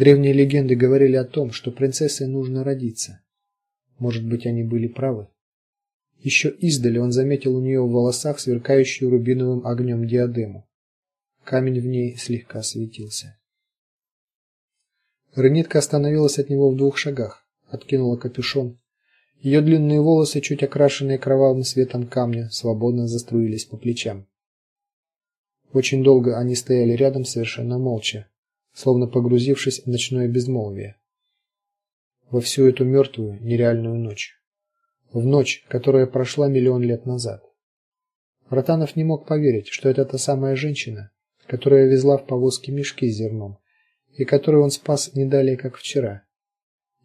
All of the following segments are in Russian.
Древние легенды говорили о том, что принцессой нужно родиться. Может быть, они были правы. Еще издали он заметил у нее в волосах сверкающую рубиновым огнем диадему. Камень в ней слегка светился. Ренитка остановилась от него в двух шагах, откинула капюшон. Ее длинные волосы, чуть окрашенные кровавым светом камня, свободно заструились по плечам. Очень долго они стояли рядом совершенно молча, словно погрузившись в ночное безмолвие. Во всю эту мертвую, нереальную ночь в ночь, которая прошла миллион лет назад. Ротанов не мог поверить, что это та самая женщина, которая везла в повозке мешки с зерном и которую он спас не далее, как вчера.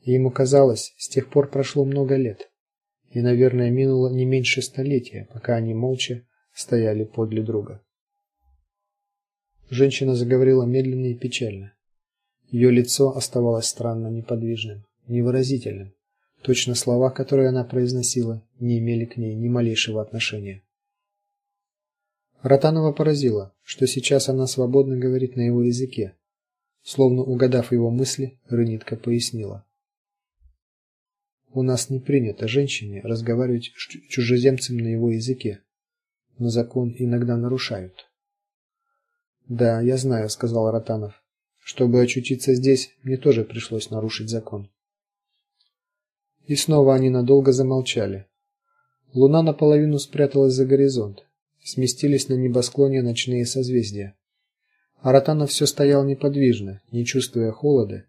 И ему казалось, с тех пор прошло много лет, и, наверное, минуло не меньше столетия, пока они молча стояли подле друга. Женщина заговорила медленно и печально. Ее лицо оставалось странно неподвижным, невыразительным. Точно слова, которые она произносила, не имели к ней ни малейшего отношения. Ротанова поразило, что сейчас она свободно говорит на его языке. Словно угадав его мысли, Рынитка пояснила: У нас не принято женщине разговаривать с чужеземцем на его языке, но закон иногда нарушают. Да, я знаю, сказал Ротанов. Чтобы очутиться здесь, мне тоже пришлось нарушить закон. И снова они надолго замолчали. Луна наполовину спряталась за горизонт. Сместились на небосклоне ночные созвездия. Аратанов все стоял неподвижно, не чувствуя холода,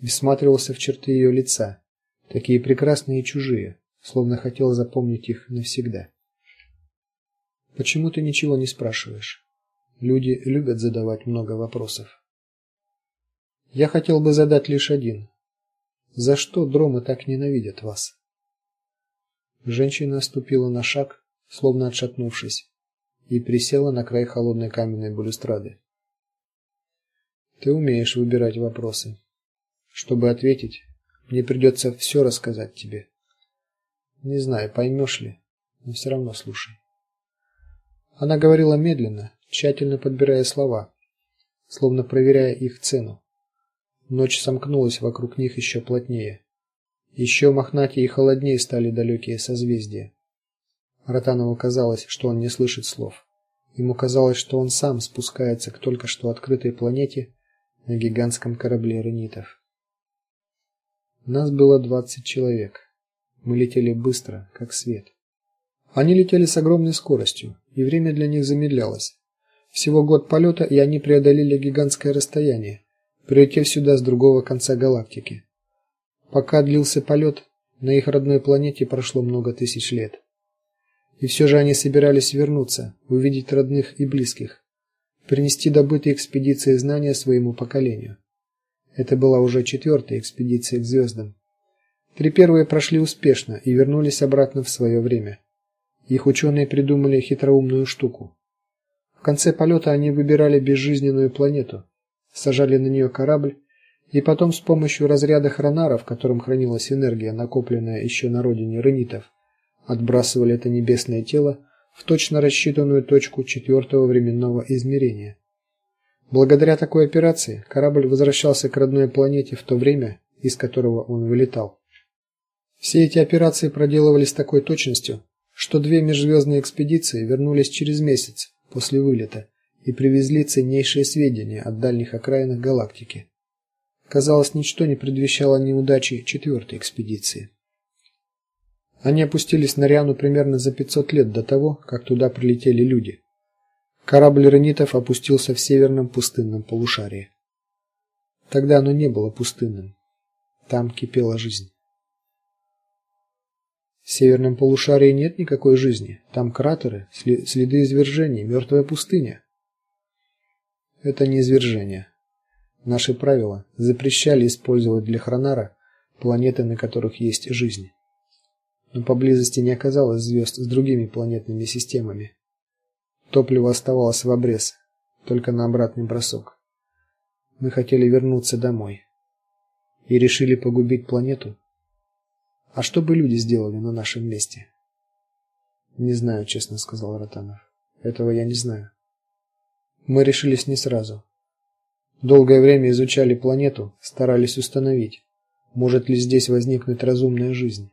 и всматривался в черты ее лица, такие прекрасные и чужие, словно хотел запомнить их навсегда. Почему ты ничего не спрашиваешь? Люди любят задавать много вопросов. Я хотел бы задать лишь один. За что дромы так ненавидят вас? Женщина ступила на шаг, словно отшатнувшись, и присела на край холодной каменной балюстрады. Ты умеешь выбирать вопросы. Чтобы ответить, мне придется все рассказать тебе. Не знаю, поймешь ли, но все равно слушай. Она говорила медленно, тщательно подбирая слова, словно проверяя их цену. Ночь сомкнулась вокруг них еще плотнее. Еще мохнатее и холоднее стали далекие созвездия. Ротанову казалось, что он не слышит слов. Ему казалось, что он сам спускается к только что открытой планете на гигантском корабле ренитов. Нас было двадцать человек. Мы летели быстро, как свет. Они летели с огромной скоростью, и время для них замедлялось. Всего год полета, и они преодолели гигантское расстояние прилетев сюда с другого конца галактики. Пока длился полет, на их родной планете прошло много тысяч лет. И все же они собирались вернуться, увидеть родных и близких, принести добытые экспедиции знания своему поколению. Это была уже четвертая экспедиция к звездам. Три первые прошли успешно и вернулись обратно в свое время. Их ученые придумали хитроумную штуку. Конце полета они выбирали безжизненную планету, сажали на нее корабль и потом с помощью разряда хронара, в котором хранилась энергия, накопленная еще на родине ренитов, отбрасывали это небесное тело в точно рассчитанную точку четвертого временного измерения. Благодаря такой операции корабль возвращался к родной планете в то время, из которого он вылетал. Все эти операции проделывались с такой точностью, что две межзвездные экспедиции вернулись через месяц после вылета и привезли ценнейшие сведения от дальних окраинах галактики. Казалось, ничто не предвещало неудачи четвертой экспедиции. Они опустились на Риану примерно за 500 лет до того, как туда прилетели люди. Корабль ренитов опустился в северном пустынном полушарии. Тогда оно не было пустынным. Там кипела жизнь. В северном полушарии нет никакой жизни. Там кратеры, следы извержений, мертвая пустыня. Это не извержение. Наши правила запрещали использовать для хронара планеты, на которых есть жизнь. Но поблизости не оказалось звезд с другими планетными системами. Топливо оставалось в обрез, только на обратный бросок. Мы хотели вернуться домой и решили погубить планету. А что бы люди сделали на нашем месте? Не знаю, честно сказал Ротанов. Этого я не знаю. Мы решились не сразу. Долгое время изучали планету, старались установить, может ли здесь возникнуть разумная жизнь.